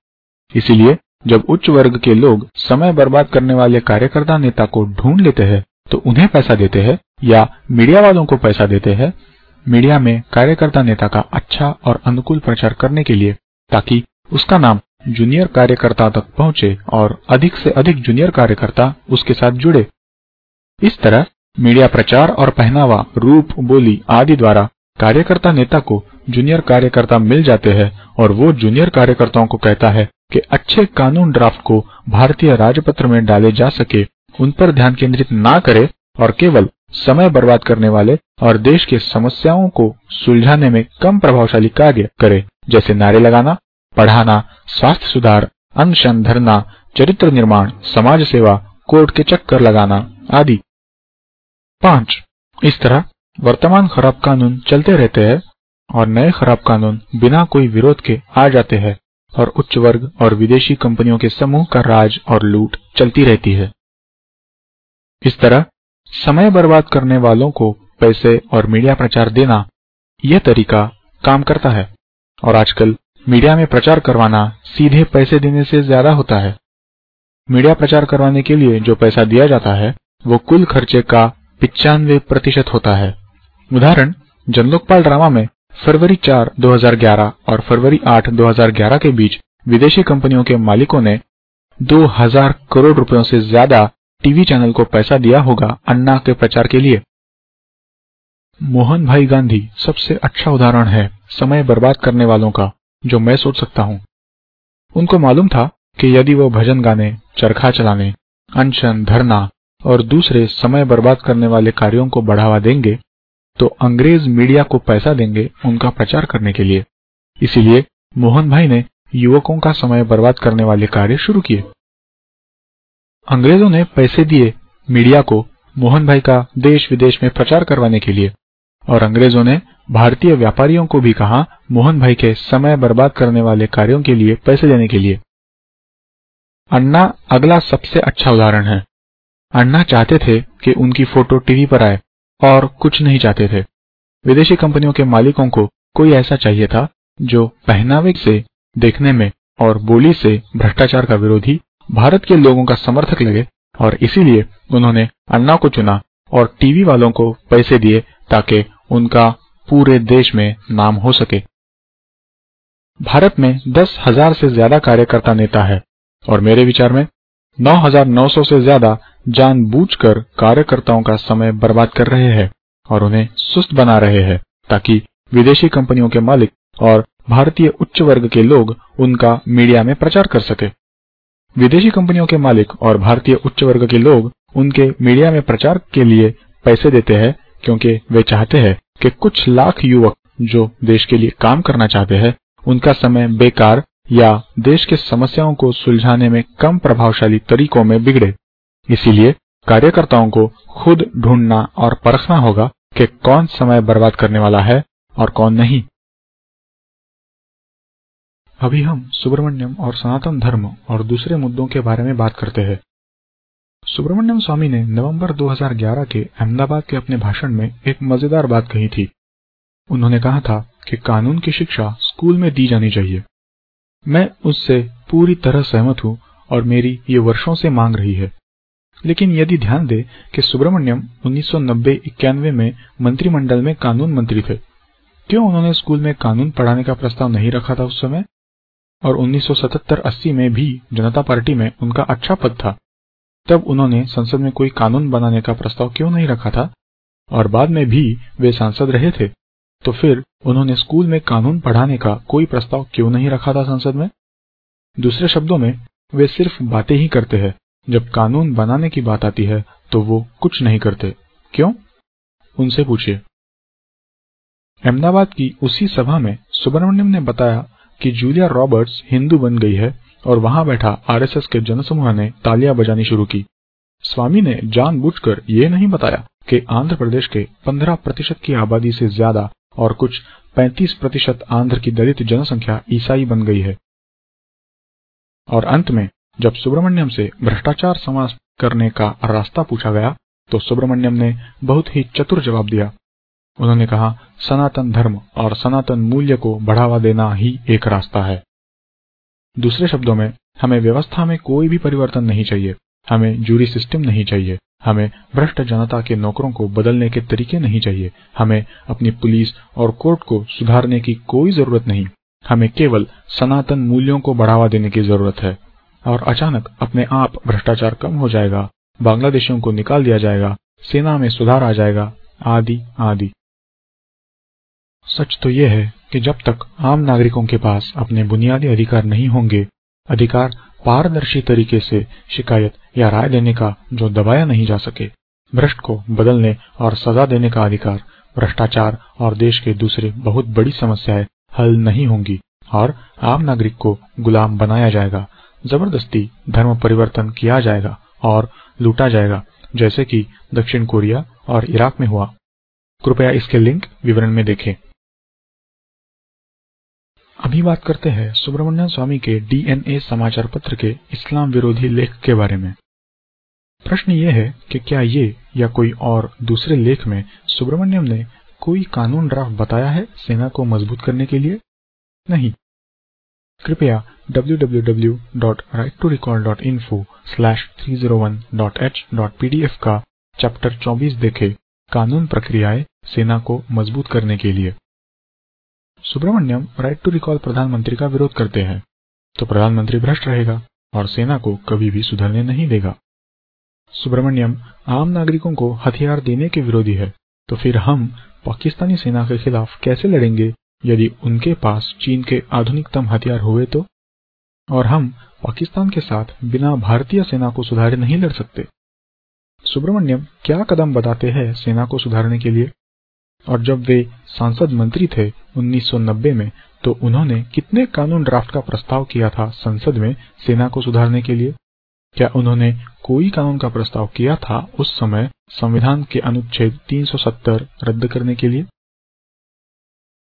A: इसीलिए, जब उच्च वर्ग के लोग समय बर्बाद करने वाले कार्यकर्ता नेता को ढूंढ लेते हैं तो उन्हें पैसा देते हैं, या मीडिया वालों को पैसा देते हैं, मीडिया में कार्यकर्ता नेता का अच्छा और अनुकूल प्रचार करने के लिए, ताकि उसका नाम जूनियर कार्यकर्ता तक पहुँचे और अधिक से अधिक जूनियर कार्यकर्ता उसके साथ जुड़े। इस तरह, मीडिया प्रचार और पहनावा, रूप, बोली आदि द्वारा कार्यकर्ता नेता को जूनियर कार्यकर्ता मिल जाते हैं और वो जूनियर कार्यकर्ताओं को कहता है कि अच्छे कानून ड्राफ्ट को भारतीय राजपत्र में डाले जा सके, उन पर ध्यान केंद्रित ना करे और केवल समय बर्बाद करने वाले और देश के समस्याओं को सुलझाने में कम प्रभावशाली कार्य करे, जैसे नारे लगाना, पढ़ाना, स्वास्थ्य सुधार, अनशन धरना, चरित्र निर्माण, समाज सेवा, कोर्ट के चक्कर लगाना आदि। पाँच, इस तरह वर्तमान खराब कानून चलते रहते हैं और नए खराब कानून बिना कोई विरोध के आ जाते हैं और उच्च वर्ग और विदेशी कंपनियों के समूह का राज और लूट चलती रहती है। इस तरह समय बर्बाद करने वालों को पैसे और मीडिया प्रचार देना यह तरीका काम करता है और आजकल मीडिया में प्रचार करवाना सीधे पैसे देने से ज़्यादा होता है। मीडिया प्रचार करवाने के लिए जो पैसा दिया जाता है, वो कुल खर्चे का पिचानवे प्रतिशत होता है। उदाहरण जनलोकपाल ड्रामा में फरवरी 4, 2011 और फरवरी 8, 2011 के बीच विदेशी कंपनियों के मालिकों ने 2000 करोड़ रुपयों से ज़्यादा टीवी चैनल को पैसा दिया होगा अन्ना के प्रचार के लिए। मोहन भाई गांधी सबसे अच्छा उदाहरण है समय बर्बाद करने वालों का जो मैं सोच सकता हूँ। उनको मालूम था कि यदि वो भजन गाने चरखा चलाने अनशन धरना और दूसरे समय बर्बाद करने वाले कार्यों को बढ़ावा देंगे तो अंग्रेज़ मीडिया को पैसा देंगे उनका प्रचार करने के लिए। इसीलिए मोहन भाई ने युवकों का समय बर्बाद करने वाले कार्य शुरू किए। अंग्रेज़ों ने पैसे दिए मीडिया को मोहन भाई का देश विदेश में प्रचार करवाने के लिए और अंग्रेज़ों ने भारतीय व्यापारियों को भी कहा मोहन भाई के समय बर्बाद करने वाले कार्यों के लिए पैसे देने के लिए। अन्ना, अगला सबसे अच्छा उदाहरण है। अन्ना चाहते थे कि उनकी फ़ोटो टीवी पर आए। और कुछ नहीं चाहते थे। विदेशी कंपनियों के मालिकों को कोई ऐसा चाहिए था, जो पहनावे से, देखने में और बोली से भ्रष्टाचार का विरोधी भारत के लोगों का समर्थक लगे और इसीलिए उन्होंने अन्ना को चुना और टीवी वालों को पैसे दिए ताकि उनका पूरे देश में नाम हो सके। भारत में दस हज़ार से ज़्यादा कार्यकर्ता नेता है और मेरे विचार में 9,900 से ज़्यादा जानबूझकर कार्यकर्ताओं का समय बर्बाद कर रहे हैं और उन्हें सुस्त बना रहे हैं ताकि विदेशी कंपनियों के मालिक और भारतीय उच्च वर्ग के लोग उनका मीडिया में प्रचार कर सके। विदेशी कंपनियों के मालिक और भारतीय उच्च वर्ग के लोग उनके मीडिया में प्रचार के लिए पैसे देते हैं क्योंकि वे चाहते हैं कि कुछ लाख युवक जो देश के लिए काम करना चाहते हैं उनका समय बेकार या देश के समस्याओं को सुलझाने में कम प्रभावशाली तरीकों में बिगड़े। इसीलिए कार्यकर्ताओं को खुद ढूंढना और परखना होगा कि कौन समय बर्बाद करने वाला है और कौन नहीं। अभी हम सुब्रमण्यम और सनातन धर्म और दूसरे मुद्दों के बारे में बात करते हैं। सुब्रमण्यम स्वामी ने नवंबर 2011 के अहमदाबाद के अपने भाषण में एक मज़ेदार बात कही थी। उन्होंने कहा था कि कानून की शिक्षा स्कूल में दी जानी चाहिए। मैं उससे पूरी तरह सहमत हूँ और मेरी ये वर्षों से मांग रही है। लेकिन यदि ध्यान दे कि सुब्रमण्यम 1990-91 में मंत्रिमंडल में कानून मंत्री थे, क्यों उन्होंने स्कूल में कानून पढ़ाने का प्रस्ताव नहीं रखा था उस समय? और 1977-80 में भी जनता पार्टी में उनका अच्छा पद था, तब उन्होंने संसद में कोई कानून बनाने का प्रस्ताव क्यों नहीं रखा था? और बाद में भी वे सांसद रहे थे। तो फिर उन्होंने स्कूल में कानून पढ़ाने का कोई प्रस्ताव क्यों नहीं रखा था संसद में? दूसरे शब्दों में, वे सिर्फ़ बातें ही करते हैं। जब कानून बनाने की बात आती है तो वो कुछ नहीं करते। क्यों? उनसे पूछिए। अहमदाबाद की उसी सभा में सुब्रमण्यम ने बताया कि जूलिया रॉबर्ट्स हिंदू बन गई है और वहाँ बैठा आरएसएस के जनसमूह ने तालियाँ बजानी शुरू की। स्वामी ने जानबूझकर यह नहीं बताया कि आंध्र प्रदेश के 15 प्रतिशत की आबादी से ज़्यादा और कुछ 35 प्रतिशत आंध्र की दलित जनसंख्या ईसाई बन गई है। और अंत में, जब सुब्रमण्यम से भ्रष्टाचार समाप्त करने का रास्ता पूछा गया तो सुब्रमण्यम ने बहुत ही चतुर जवाब दिया। उन्होंने कहा, सनातन धर्म और सनातन मूल्य को बढ़ावा देना ही एक रास्ता है। दूसरे शब्दों में, हमें व्यवस्था में कोई भी परिवर्तन नहीं चाहिए। हमें जूरी सिस्टम नहीं चाहिए। हमें भ्रष्ट जनता के नौकरों को बदलने के तरीके नहीं चाहिए। हमें अपनी पुलिस और कोर्ट को सुधारने की कोई ज़रूरत नहीं। हमें केवल सनातन मूल्यों को बढ़ावा देने की ज़रूरत है। और अचानक अपने आप भ्रष्टाचार कम हो जाएगा, बांग्लादेशियों को निकाल दिया जाएगा, सेना में सुधार आ जाएगा, आदि आदि। सच तो यह है कि जब तक आम नागरिकों के पास अपने बुनियादी अधिकार नहीं होंगे, अधिकार पारदर्शी तरीके से शिकायत या राय देने का जो दबाया नहीं जा सके, भ्रष्ट को बदलने और सजा देने का अधिकार, भ्रष्टाचार और देश के दूसरे बहुत बड़ी समस्याएँ हल नहीं होंगी और आम नागरिक को गुलाम बनाया जाएगा, ज़बरदस्ती धर्म परिवर्तन किया जाएगा और लूटा जाएगा, जैसे कि दक्षिण कोरिया और इराक में हुआ। कृपया इसके लिंक विवरण में देखें। अभी बात करते हैं सुब्रमण्यम स्वामी के डीएनए समाचार पत्र के इस्लाम विरोधी लेख के बारे में। प्रश्न ये है कि क्या ये या कोई और दूसरे लेख में सुब्रमण्यम ने कोई कानून ड्राफ्ट बताया है सेना को मज़बूत करने के लिए? नहीं। कृपया www.righttorecall.info/301.h.pdf का चैप्टर 24 देखें कानून प्रक्रियाएँ सेना को मज़बूत करने के लिए। सुब्रमण्यम राइट टू रिकॉल प्रधानमंत्री का विरोध करते हैं। तो प्रधानमंत्री भ्रष्ट रहेगा और सेना को कभी भी सुधरने नहीं देगा। सुब्रमण्यम आम नागरिकों को हथियार देने के विरोधी है। तो फिर हम पाकिस्तानी सेना के खिलाफ कैसे लड़ेंगे? यदि उनके पास चीन के आधुनिकतम हथियार हुए तो? और हम पाकिस्तान के साथ बिना भारतीय सेना को सुधारे नहीं लड़ सकते। सुब्रमण्यम क्या कदम बताते हैं सेना को सुधारने के लिए? और जब वे सांसद मंत्री थे 1990 में तो उन्होंने कितने कानून ड्राफ्ट का प्रस्ताव किया था संसद में सेना को सुधारने के लिए? क्या उन्होंने कोई कानून का प्रस्ताव किया था उस समय संविधान के अनुच्छेद 370 रद्द करने के लिए?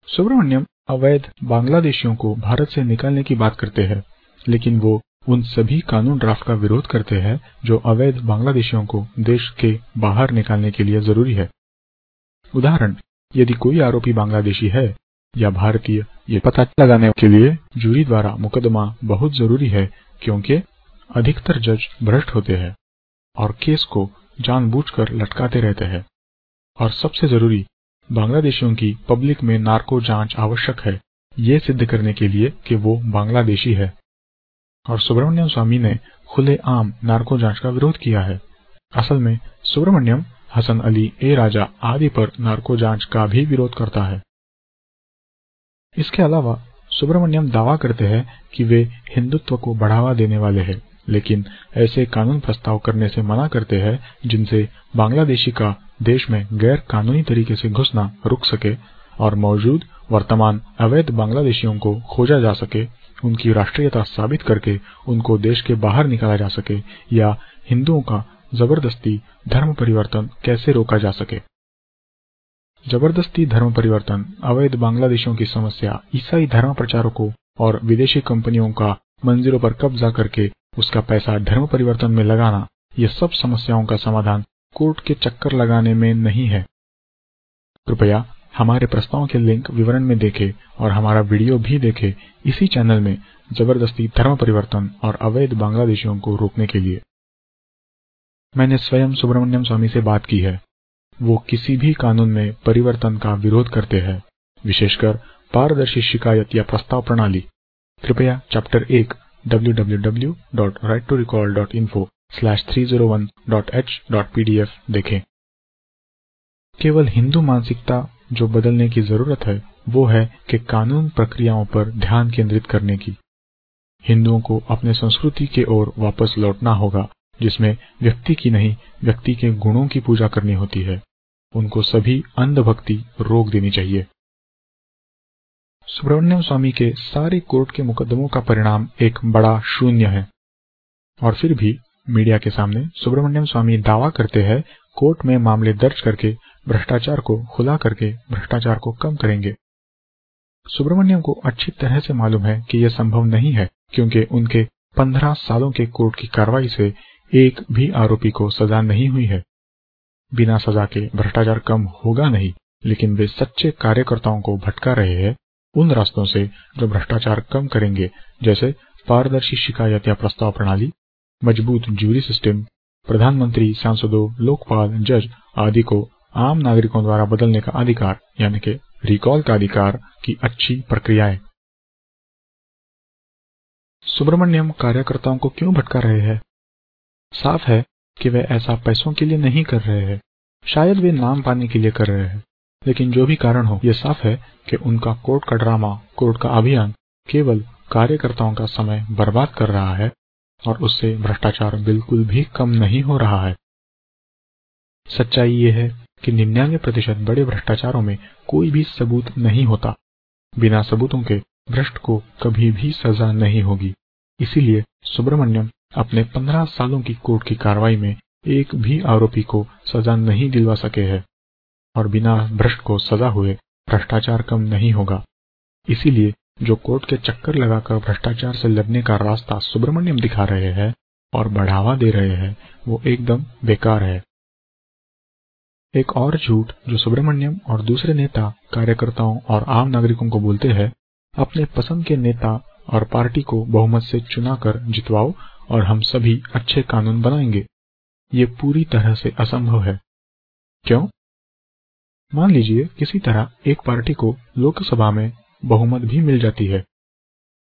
A: सुब्रमण्यम अवैध बांग्लादेशियों को भारत से निकालने की बात करते हैं, लेकिन वो उन सभी कानून ड्राफ्ट का विरोध करते हैं जो अवैध बांग्लादेशियों को देश के बाहर निकालने के लिए ज़रूरी है। उदाहरण, यदि कोई आरोपी बांग्लादेशी है या भारतीय, ये पता लगाने के लिए जूरी द्वारा मुकदमा बहुत ज़रूरी है क्योंकि अधिकतर जज भ्रष्ट होते हैं और केस को जानबूझकर लटकाते रहते हैं। और सबसे ज़रूरी, बांग्लादेशियों की पब्लिक में नार्को जाँच आवश्यक है, ये सिद्ध करने के लिए कि वो बांग्लादेशी है। और सुब्रमण्यम स्वामी ने खुले आम नार्को जाँच का विरोध किया है। असल में सुब्रमण्यम हसन अली, ए राजा, आदि पर नार्को जाँच का भी विरोध करता है। इसके अलावा, सुब्रमण्यम दावा करते हैं कि वे हिंदुत्व को बढ़ावा देने वाले हैं, लेकिन ऐसे कानून प्रस्ताव करने से मना करते हैं, जिनसे बांग्लादेशी का देश में गैर कानूनी तरीके से घुसना रुक सके और मौजूद वर्तमान अवैध बांग्लादेशियों को खोजा जा सके, उनकी राष्ट्रीयता साबित करके उनको देश के बाहर निकाला जा सके, या हिंदुओं का ज़बरदस्ती धर्म परिवर्तन कैसे रोका जा सके? ज़बरदस्ती धर्म परिवर्तन, अवैध बांग्लादेशियों की समस्या, ईसाई धर्म प्रचारकों और विदेशी कंपनियों का मंजिलों पर कब्जा करके उसका पैसा धर्म परिवर्तन में लगाना, ये सब समस्याओं का समाधान कोर्ट के चक्कर लगाने में नहीं है। कृपया हमारे प्रस्तावों के लिंक विवरण में देखें और हमारा वीडियो भी देखें इसी चैनल में ज़बरदस्ती धर्म परिवर्तन और अवैध बांग्लादेशियों को रोकने के लिए। मैंने स्वयं सुब्रमण्यम स्वामी से बात की है। वो किसी भी कानून में परिवर्तन का विरोध करते हैं, विशेषकर पारदर्शी शिकायत या प्रस्ताव प्रणाली। कृपया चैप्टर एक www.righttorecall.info/301.h.pdf देखें। केवल हिंदू मानसिकता जो बदलने की ज़रूरत है, वो है कि कानून प्रक्रियाओं पर ध्यान केंद्रित करने की। हिंदुओं को अपने संस्कृति के ओर वापस लौटना होगा। जिसमें व्यक्ति की नहीं, व्यक्ति के गुणों की पूजा करनी होती है। उनको सभी अंधभक्ति रोक देनी चाहिए। सुब्रमण्यम स्वामी के सारे कोर्ट के मुकदमों का परिणाम एक बड़ा शून्य है। और फिर भी मीडिया के सामने सुब्रमण्यम स्वामी दावा करते हैं, कोर्ट में मामले दर्ज करके, भ्रष्टाचार को खुला करके, भ्रष्टाचार को कम करेंगे। सुब्रमण्यम को अच्छी तरह से मालूम है कि यह संभव नहीं है, क्योंकि उनके पंद्रह सालों के कोर्ट की कार्रवाई से एक भी आरोपी को सजा नहीं हुई है। बिना सजा के भ्रष्टाचार कम होगा नहीं, लेकिन वे सच्चे कार्यकर्ताओं को भटका रहे हैं, उन रास्तों से जो भ्रष्टाचार कम करेंगे, जैसे पारदर्शी शिकायत या प्रस्ताव प्रणाली, मज़बूत ज्यूरी सिस्टम प्रधानमंत्री, सांसदों, लोकपाल जज आदि को आम नागरिकों द्वारा बदलने का अधिकार, यानी कि रिकॉल का अधिकार की अच्छी प्रक्रियाएँ सुब्रमण्यम कार्यकर्ताओं को क्यों भटका रहे हैं? साफ़ है कि वे ऐसा पैसों के लिए नहीं कर रहे हैं। शायद वे नाम पाने के लिए कर रहे हैं, लेकिन जो भी कारण हो, यह साफ़ है कि उनका कोर्ट का ड्रामा, कोर्ट का अभियान केवल कार्यकर्ताओं का समय बर्बाद कर रहा है और उससे भ्रष्टाचार बिल्कुल भी कम नहीं हो रहा है। सच्चाई ये है कि निन्यानवे प्रतिशत बड़े भ्रष्टाचारों में कोई भी सबूत नहीं होता। बिना सबूतों के भ्रष्ट को कभी भी सजा नहीं होगी। इसीलिए सुब्रमण्यम अपने पंद्रह सालों की कोर्ट की कार्रवाई में एक भी आरोपी को सजा नहीं दिलवा सके हैं और बिना भ्रष्ट को सजा हुए भ्रष्टाचार कम नहीं होगा। इसीलिए जो कोर्ट के चक्कर लगाकर भ्रष्टाचार से लड़ने का रास्ता सुब्रमण्यम दिखा रहे हैं और बढ़ावा दे रहे हैं, वो एकदम बेकार है। एक और झूठ जो सुब्रमण्यम और दूसरे नेता, कार्यकर्ताओं और आम नागरिकों को बोलते हैं, अपने पसंद के नेता और पार्टी को बहुमत से चुनाकर जितवाओ और हम सभी अच्छे कानून बनाएँगे। ये पूरी तरह से असंभव है। क्यों? मान लीजिए किसी तरह एक पार्टी को लोकसभा में बहुमत भी मिल जाती है,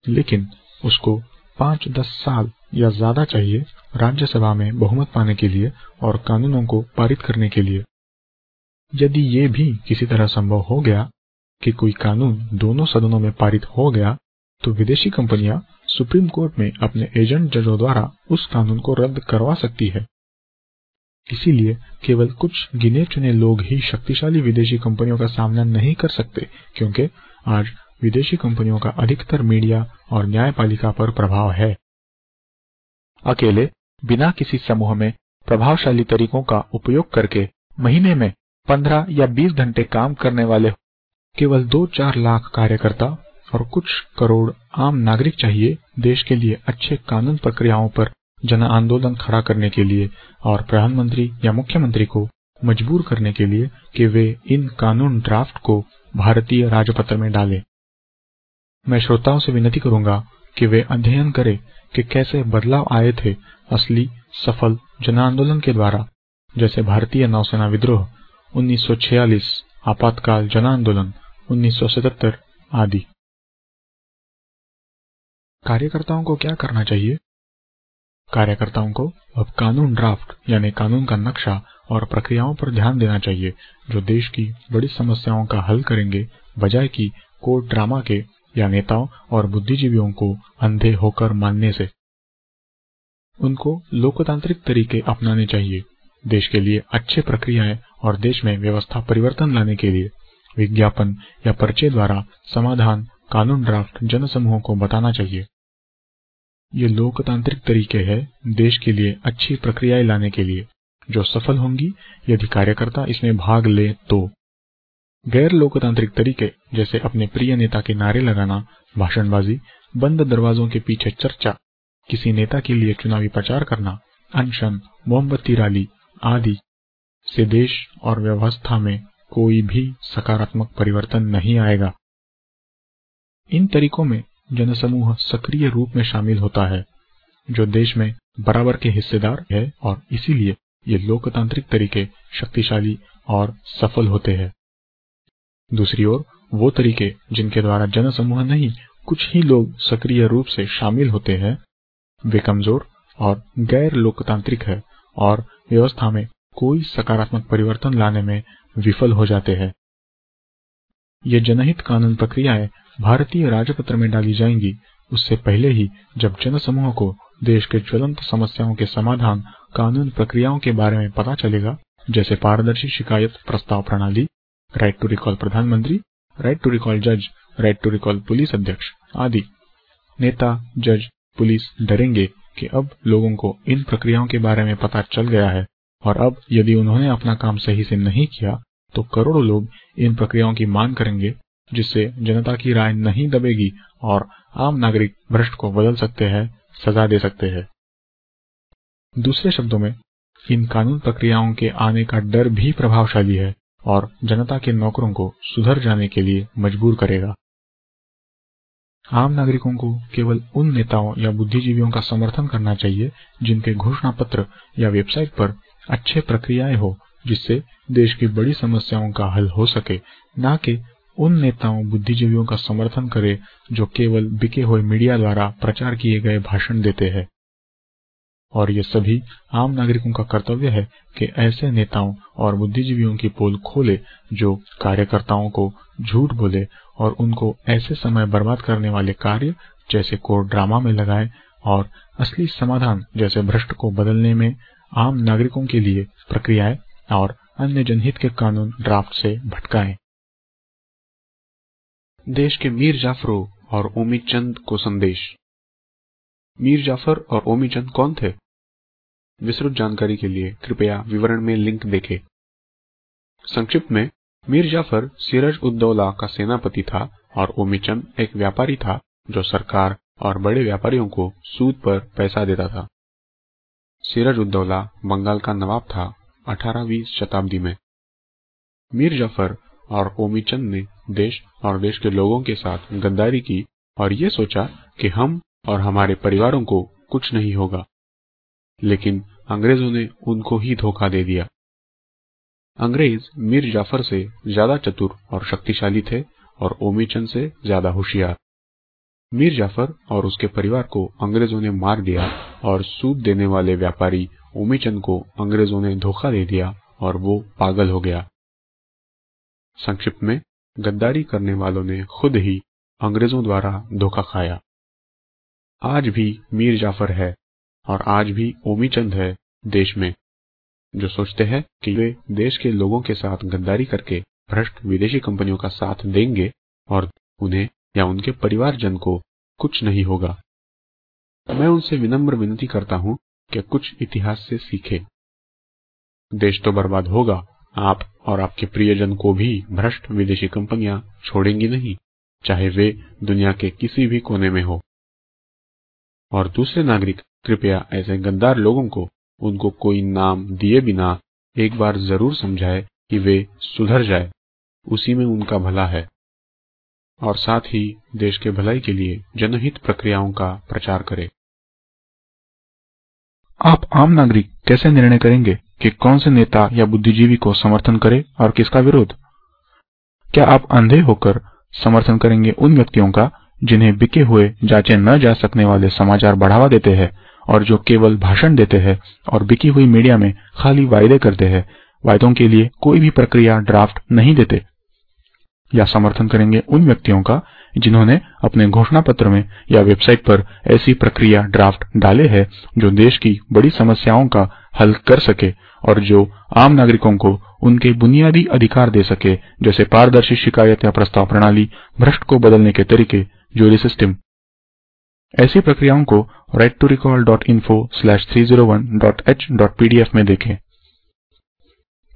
A: लेकिन उसको पाँच दस साल या ज़्यादा चाहिए राज्यसभा में बहुमत पाने के लिए और कानूनों को पारित करने के लिए। यदि ये भी किसी तरह संभव हो गया कि कोई कानून दोनों सदनों में पारित हो गया तो विदेशी कंपनियाँ सुप्रीम कोर्ट में अपने एजेंट जजों द्वारा उस कानून को रद्द करवा सकती है। इसीलिए केवल कुछ गिने चुने लोग ही शक्तिशाली विदेशी कंपनियों का सामना नहीं कर सकते, क्योंकि आज विदेशी कंपनियों का अधिकतर मीडिया और न्यायपालिका पर प्रभाव है। अकेले, बिना किसी समूह में प्रभावशाली तरीकों का उपयोग करके महीने में 15 या 20 घंटे काम करने वाले केवल दो चार लाख कार्यकर्ता और कुछ करोड़ आम नागरिक चाहिए देश के लिए अच्छे कानून प्रक्रियाओं पर जन आंदोलन खड़ा करने के लिए और प्रधानमंत्री या मुख्यमंत्री को मजबूर करने के लिए कि वे इन कानून ड्राफ्ट को भारतीय राजपत्र में डालें। मैं श्रोताओं से विनती करूँगा कि वे अध्ययन करें कि कैसे बदलाव आए थे असली, सफल जन आंदोलन के द्वारा। जैसे भारतीय नौसेना विद्रोह 1946 आपातकाल जन आंदोलन 1977 आदि। कार्यकर्ताओं को क्या करना चाहिए? कार्यकर्ताओं को अब कानून ड्राफ्ट, यानी कानून का नक्शा और प्रक्रियाओं पर ध्यान देना चाहिए, जो देश की बड़ी समस्याओं का हल करेंगे, बजाय कि कोर्ट ड्रामा के, या नेताओं और बुद्धिजीवियों को अंधे होकर मानने से। उनको लोकतांत्रिक तरीके अपनाने चाहिए, देश के लिए अच्छे प्रक्रियाएँ और देश में व्यवस्था परिवर्तन लाने के लिए। विज्ञापन या पर्चे द्वारा समाधान कानून ड्राफ्ट जन समूहों को बताना चाहिए। ये लोकतांत्रिक तरीके हैं देश के लिए अच्छी प्रक्रियाएँ लाने के लिए। जो सफल होंगी, यदि कार्यकर्ता इसमें भाग ले तो। गैर लोकतांत्रिक तरीके, जैसे अपने प्रिय नेता के नारे लगाना, भाषणबाजी, बंद दरवाजों के पीछे चर्चा, किसी नेता के लिए चुनावी प्रचार करना, अनशन, मोमबत्ती रैली आदि, से देश और व्यवस्था में कोई भी सकारात्मक परिवर्तन नहीं आएगा। इन तरीकों में जनसमूह सक्रिय रूप में शामिल होता है, जो देश में बराबर के हिस्सेदार है और इसीलिए ये लोकतांत्रिक तरीके शक्तिशाली और सफल होते हैं। दूसरी ओर, वो तरीके जिनके द्वारा जनसमूह नहीं, कुछ ही लोग सक्रिय रूप से शामिल होते हैं, वे कमज़ोर और गैर लोकतांत्रिक है और व्यवस्था में कोई सकारात्मक परिवर्तन लाने में विफल हो जाते हैं। ये जनहित कानून प्रक्रियाएँ भारतीय राजपत्र में डाली जाएँगी। उससे पहले ही जब जन समूह को देश के ज्वलंत समस्याओं के समाधान, कानून प्रक्रियाओं के बारे में पता चलेगा, जैसे पारदर्शी शिकायत प्रस्ताव प्रणाली राइट टू रिकॉल प्रधानमंत्री राइट टू रिकॉल जज राइट टू रिकॉल पुलिस अध्यक्ष आदि। नेता जज पुलिस डरेंगे कि अब लोगों को इन प्रक्रियाओं के बारे में पता चल गया है और अब यदि उन्होंने अपना काम सही से नहीं किया तो करोड़ों लोग इन प्रक्रियाओं की मांग करेंगे जिससे जनता की राय नहीं दबेगी और आम नागरिक भ्रष्ट को बदल सकते हैं, सजा दे सकते हैं। दूसरे शब्दों में, इन कानून प्रक्रियाओं के आने का डर भी प्रभावशाली है और जनता के नौकरों को सुधर जाने के लिए मजबूर करेगा। आम नागरिकों को केवल उन नेताओं या बुद्धिजीवियों का समर्थन करना चाहिए जिनके घोषणा पत्र या वेबसाइट पर अच्छे प्रक्रियाएँ हो, जिससे देश की बड़ी समस्याओं का हल हो सके, न कि उन नेताओं, बुद्धिजीवियों का समर्थन करे, जो केवल बिके हुए मीडिया द्वारा प्रचार किए गए भाषण देते हैं। और ये सभी आम नागरिकों का कर्तव्य है कि ऐसे नेताओं और बुद्धिजीवियों की पोल खोले, जो कार्यकर्ताओं को झूठ बोले और उनको ऐसे समय बर्बाद करने वाले कार्य, जैसे कोर्ट ड्रामा में लगाए और असली समाधान, जैसे भ्रष्ट को बदलने में आम नागरिकों के लिए प्रक्रियाएँ और अन्य जनहित के कानून ड्राफ्ट से भटकाएँ।
B: देश के मीर जाफरों और ओमी चंद को संदेश। मीर जाफ़र और ओमी चंद कौन थे? विस्तृत जानकारी के लिए कृपया विवरण में लिंक देखें। संक्षिप्त में, मीर जाफ़र सिरज उद्दौला का सेनापति था और ओमी चंद एक व्यापारी था जो सरकार और बड़े व्यापारियों को सूद पर पैसा देता था। सिरज उद्दौला बंगाल का नवाब था 18वीं शताब्दी में। मीर जाफ़र और ओमी चंद ने देश और देश के लोगों के साथ गद्दारी की और ये सोचा कि हम और हमारे परिवारों को कुछ नहीं होगा। लेकिन अंग्रेज़ों ने उनको ही धोखा दे दिया। अंग्रेज़ मीर जाफ़र से ज़्यादा चतुर और शक्तिशाली थे और ओमीचंद से ज़्यादा होशियार। मीर जाफ़र और उसके परिवार को अंग्रेज़ों ने मार दिया और सूद देने वाले व्यापारी ओमीचंद को अंग्रेज़ों ने धोखा दे दिया और वो पागल हो गया। संक्षिप्त में गद्दारी करने वालों ने खुद ही अंग्रेज़ों द्वारा धोखा खाया। आज भी मीर जाफ़र है और आज भी ओमीचंद है देश में, जो सोचते हैं कि वे देश के लोगों के साथ गद्दारी करके भ्रष्ट विदेशी कंपनियों का साथ देंगे और उन्हें या उनके परिवारजन को कुछ नहीं होगा। मैं उनसे विनम्र विनती करता हूँ कि कुछ इतिहास से सीखे। देश तो बर्बाद होगा आप और आपके प्रियजन को भी भ्रष्ट विदेशी कंपनियाँ छोड़ेंगी नहीं, चाहे वे दुनिया के किसी भी कोने में हो। और दूसरे नागरिक, कृपया ऐसे गद्दार लोगों को उनको कोई नाम दिए बिना एक बार ज़रूर समझाए कि वे सुधर जाए। उसी में उनका भला है। और साथ ही देश के भलाई के लिए जनहित प्रक्रियाओं का प्रचार करें।
A: आप आम नागरिक कैसे निर्णय करेंगे कि कौन से नेता या बुद्धिजीवी को समर्थन करे और किसका विरोध? क्या आप अंधे होकर समर्थन करेंगे उन व्यक्तियों का जिन्हें बिके हुए जांचे न जा सकने वाले समाचार बढ़ावा देते हैं और जो केवल भाषण देते हैं और बिकी हुई मीडिया में खाली वायदे करते हैं? वायदों के लिए कोई भी प्रक्रिया ड्राफ्ट नहीं देते। या समर्थन करेंगे उन व्यक्तियों का, जिन्होंने अपने घोषणा पत्र में या वेबसाइट पर ऐसी प्रक्रिया ड्राफ्ट डाले हैं, जो देश की बड़ी समस्याओं का हल कर सके और जो आम नागरिकों को उनके बुनियादी अधिकार दे सके, जैसे पारदर्शी शिकायत या प्रस्ताव प्रणाली, भ्रष्ट को बदलने के तरीके ज्यूरी सिस्टम। ऐसी प्रक्रियाओं को राइट टू रिकॉल डॉट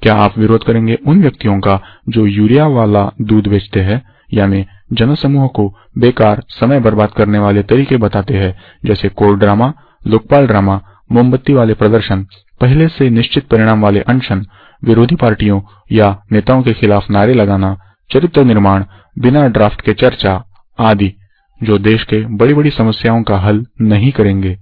A: क्या आप विरोध करेंगे उन व्यक्तियों का जो यूरिया वाला दूध बेचते हैं? यानी जनसमूह को बेकार समय बर्बाद करने वाले तरीके बताते हैं, जैसे कोर्ट ड्रामा, लोकपाल ड्रामा, मोमबत्ती वाले प्रदर्शन, पहले से निश्चित परिणाम वाले अनशन, विरोधी पार्टियों या नेताओं के खिलाफ नारे लगाना, चरित्र निर्माण, बिना ड्राफ्ट के चर्चा आदि, जो देश के बड़ी बड़ी समस्याओं का हल नहीं करेंगे।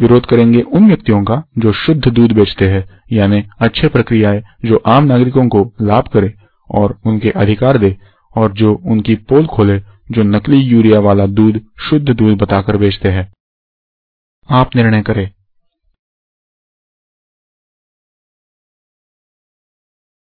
A: विरोध करेंगे उन व्यक्तियों का जो शुद्ध दूध बेचते हैं, यानी अच्छे प्रक्रियाएँ जो आम नागरिकों को लाभ करे और उनके अधिकार दे और जो उनकी पोल खोले, जो नकली यूरिया वाला दूध शुद्ध दूध बताकर बेचते हैं। आप निर्णय करें।